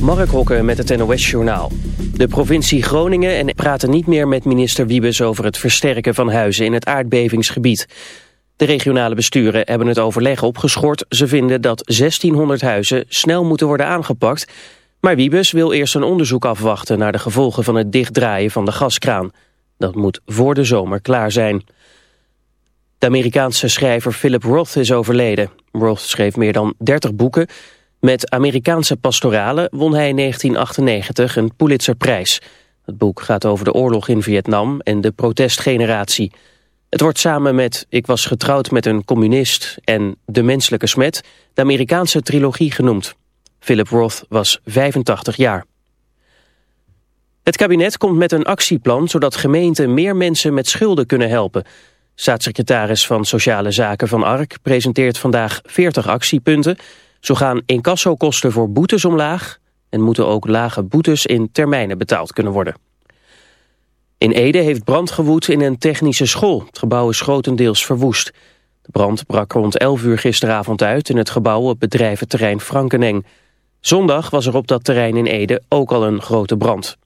Mark Hokke met het NOS-journaal. De provincie Groningen en praten niet meer met minister Wiebes over het versterken van huizen in het aardbevingsgebied. De regionale besturen hebben het overleg opgeschort. Ze vinden dat 1600 huizen snel moeten worden aangepakt. Maar Wiebes wil eerst een onderzoek afwachten naar de gevolgen van het dichtdraaien van de gaskraan. Dat moet voor de zomer klaar zijn. De Amerikaanse schrijver Philip Roth is overleden. Roth schreef meer dan 30 boeken met Amerikaanse pastoralen won hij in 1998 een Pulitzerprijs. Het boek gaat over de oorlog in Vietnam en de protestgeneratie. Het wordt samen met Ik was getrouwd met een communist en De menselijke smet de Amerikaanse trilogie genoemd. Philip Roth was 85 jaar. Het kabinet komt met een actieplan zodat gemeenten meer mensen met schulden kunnen helpen. Staatssecretaris van Sociale Zaken van Ark presenteert vandaag 40 actiepunten zo gaan incassokosten voor boetes omlaag en moeten ook lage boetes in termijnen betaald kunnen worden. In Ede heeft brand gewoed in een technische school. Het gebouw is grotendeels verwoest. De brand brak rond 11 uur gisteravond uit in het gebouw op bedrijventerrein Frankeneng. Zondag was er op dat terrein in Ede ook al een grote brand.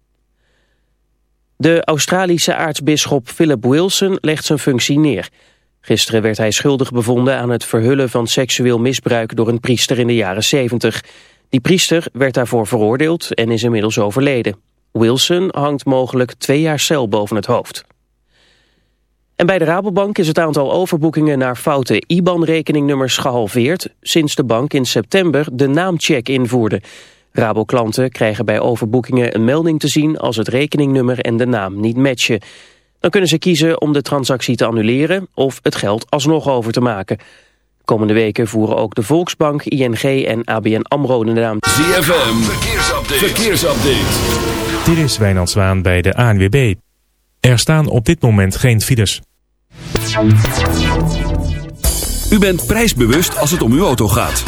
De Australische aartsbisschop Philip Wilson legt zijn functie neer. Gisteren werd hij schuldig bevonden aan het verhullen van seksueel misbruik door een priester in de jaren 70. Die priester werd daarvoor veroordeeld en is inmiddels overleden. Wilson hangt mogelijk twee jaar cel boven het hoofd. En bij de Rabobank is het aantal overboekingen naar foute IBAN-rekeningnummers gehalveerd... sinds de bank in september de naamcheck invoerde. Rabo-klanten krijgen bij overboekingen een melding te zien... als het rekeningnummer en de naam niet matchen... Dan kunnen ze kiezen om de transactie te annuleren of het geld alsnog over te maken. Komende weken voeren ook de Volksbank, ING en ABN AMRO de naam. ZFM, verkeersupdate. verkeersupdate. Dit is Wijnand Zwaan bij de ANWB. Er staan op dit moment geen files. U bent prijsbewust als het om uw auto gaat.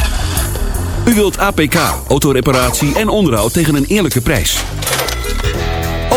U wilt APK, autoreparatie en onderhoud tegen een eerlijke prijs.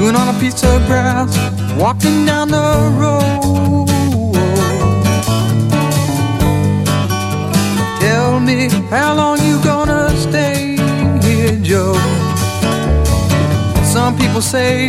Chewing on a piece of grass, walking down the road. Tell me how long you gonna stay here, Joe? Some people say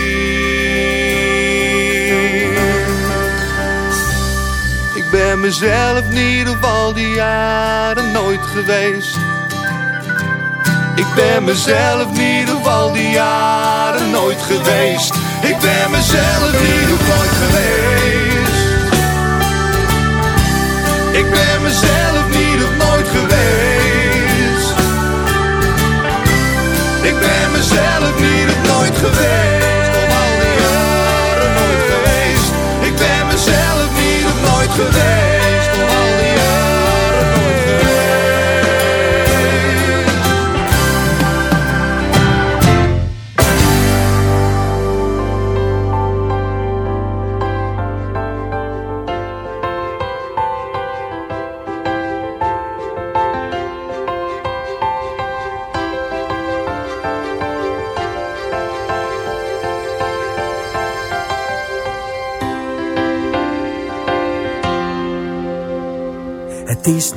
Mezelf niet op al die jaren nooit geweest. Ik ben mezelf niet op al die jaren nooit geweest. Ik ben mezelf niet nooit geweest. Ik ben mezelf niet nooit geweest. Ik ben mezelf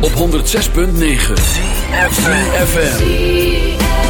Op 106.9 FM.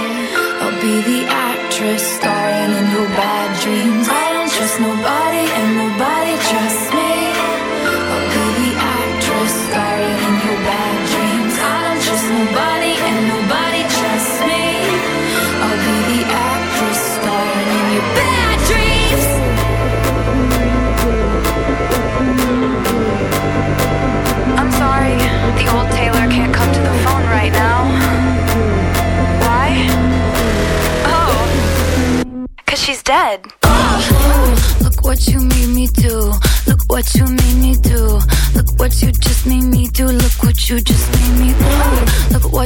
The actress starring in your bad dreams. I don't trust nobody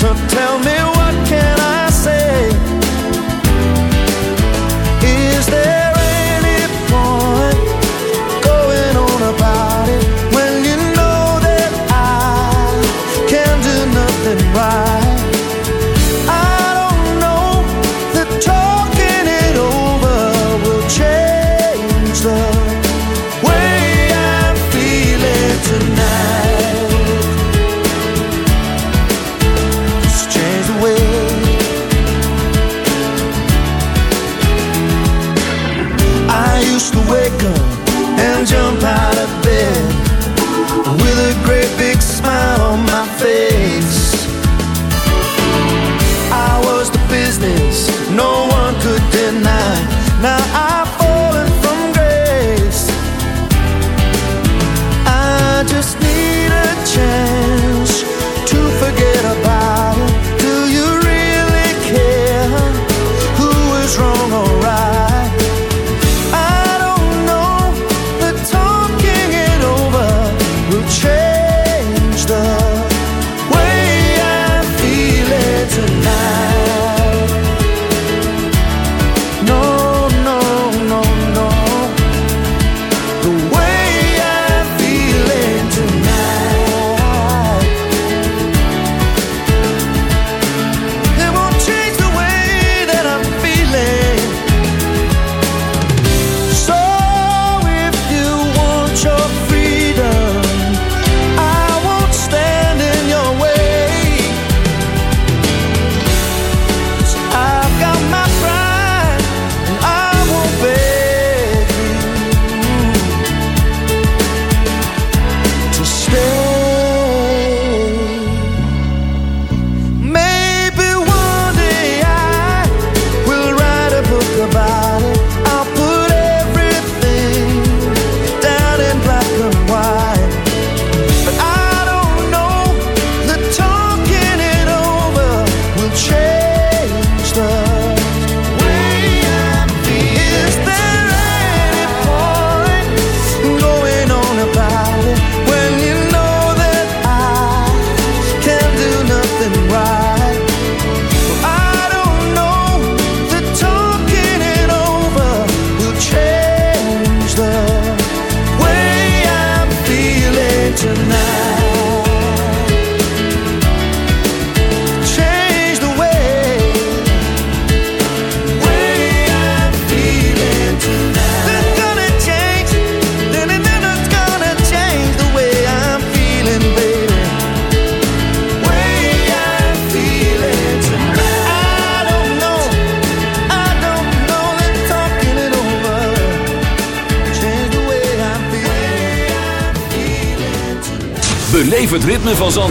So tell me,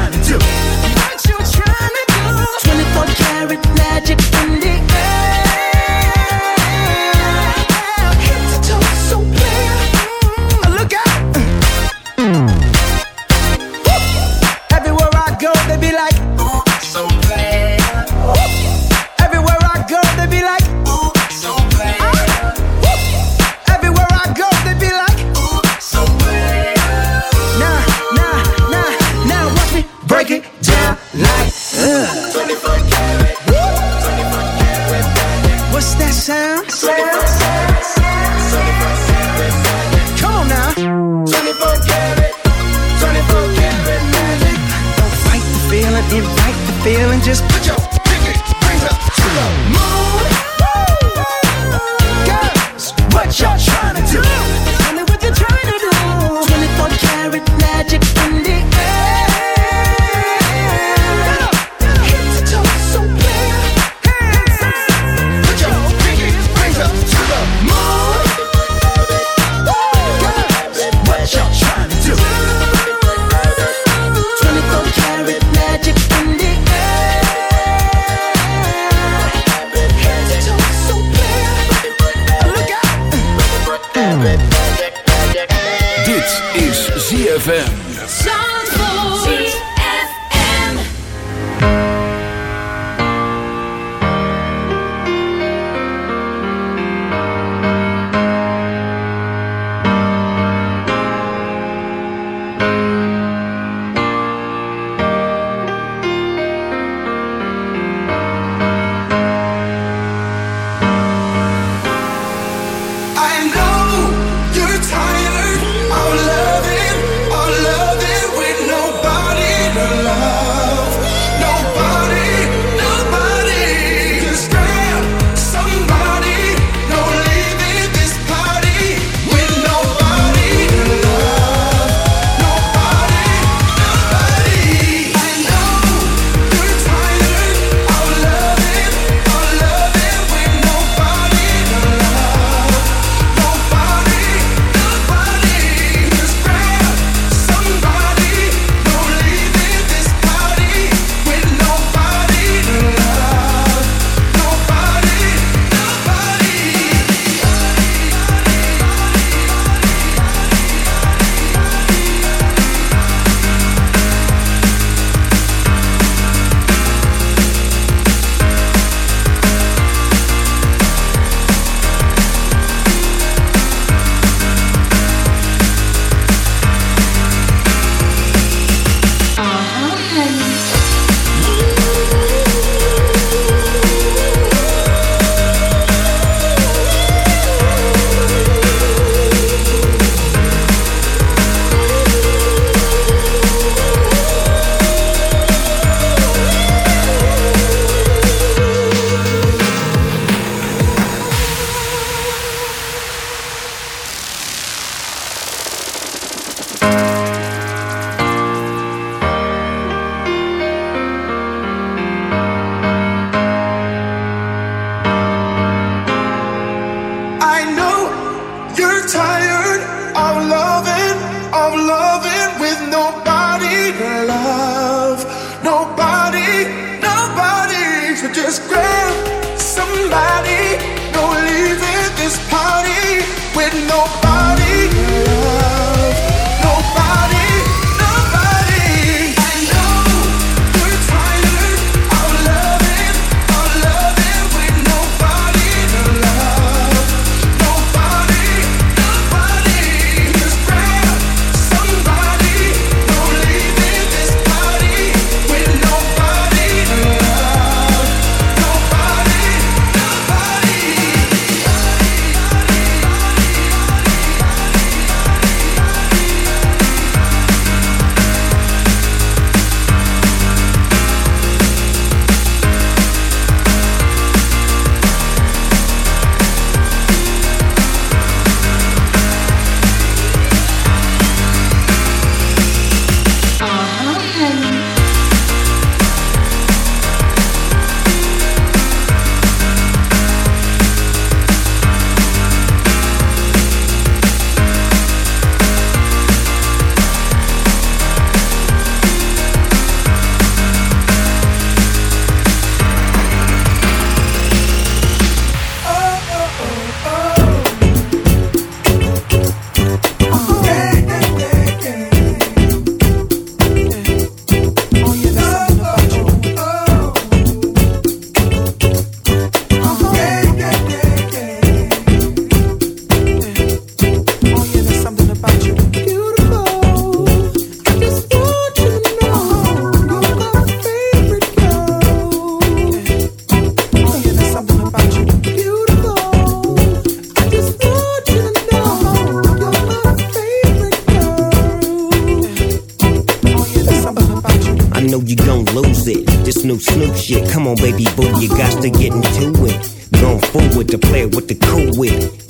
trying to do. Know you gon' lose it. This new Snoop shit. Come on, baby boo, you got to get into it. Going forward to play with the cool wit.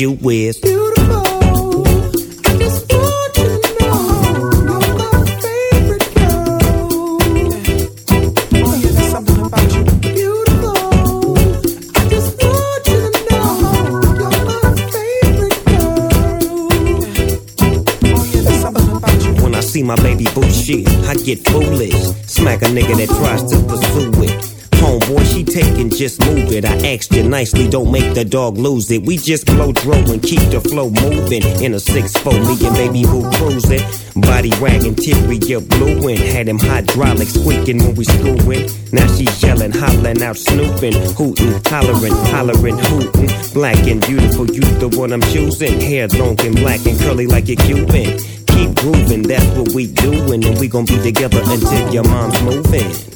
you. When I see my baby boo shit, I get foolish. Smack a nigga that tries to pursue it. Homeboy, she taking, just move it. I asked you nicely, don't make the dog lose it. We just blow throw and keep the flow moving. In a 6-4, me and baby boo cruising. Body wagging, teary, you blue and had him hydraulic squeaking when we screwing. Now she yelling, hollering out, snooping, hooting, hollering, hollering, hooting. Black and beautiful, you the one I'm choosing. Hair long and black and curly like a Cuban. Keep grooving, that's what we doing, and we gon' be together until your mom's moving.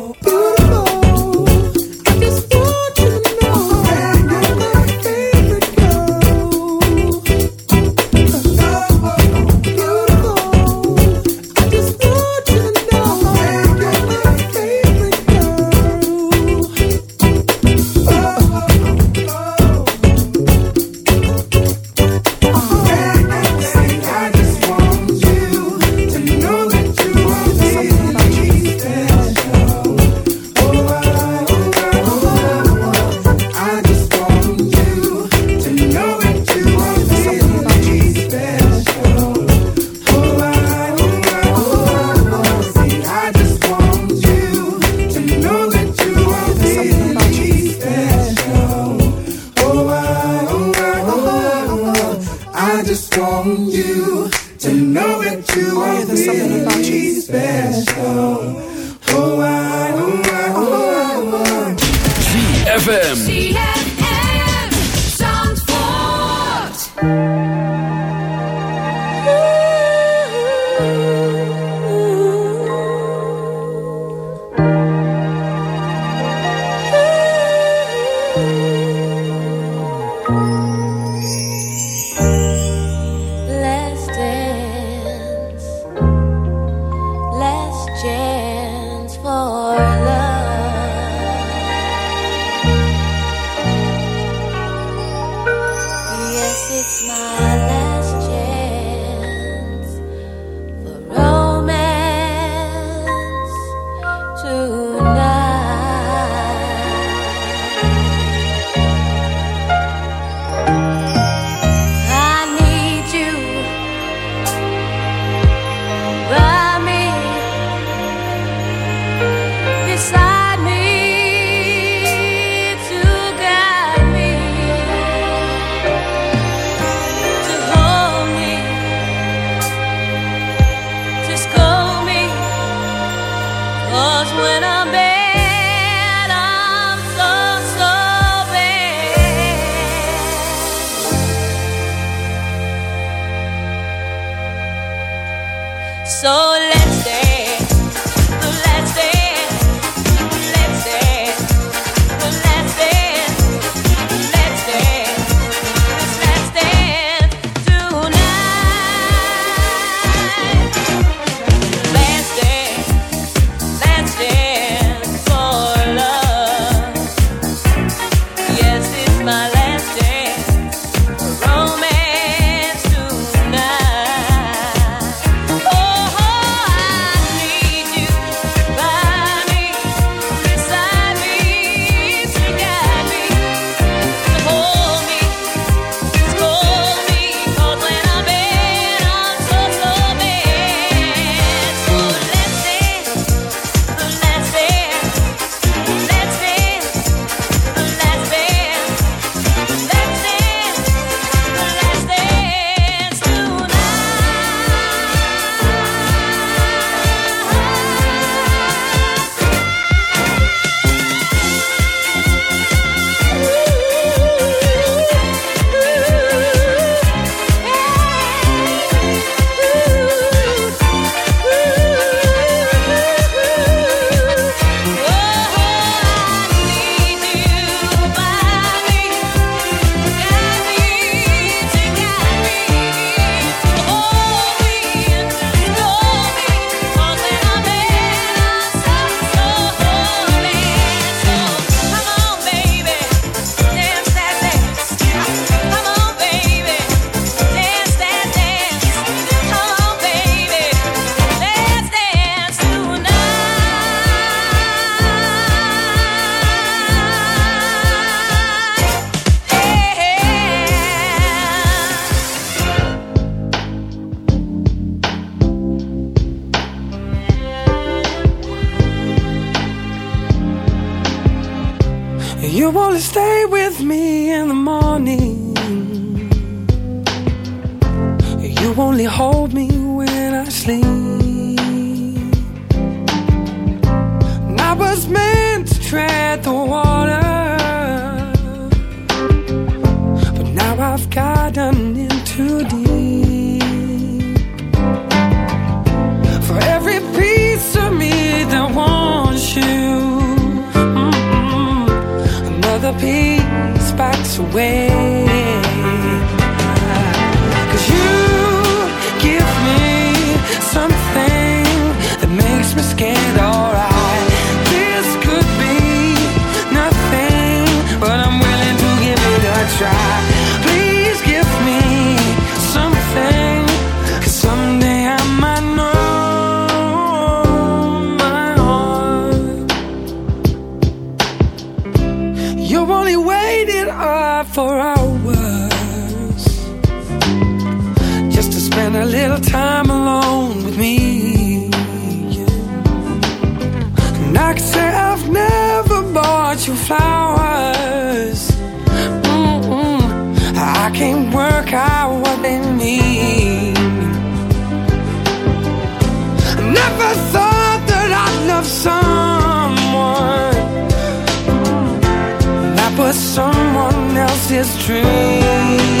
You only stay with me in the morning. You only hold me when I sleep. And I was meant to tread the water. away. time alone with me. And I can say I've never bought you flowers. Mm-mm. I can't work out what they mean. Never thought that I'd love someone that was someone else's dream.